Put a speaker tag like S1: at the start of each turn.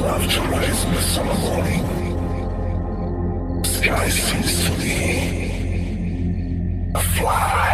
S1: Love to rise in the summer morning. Sky seems to be a fly.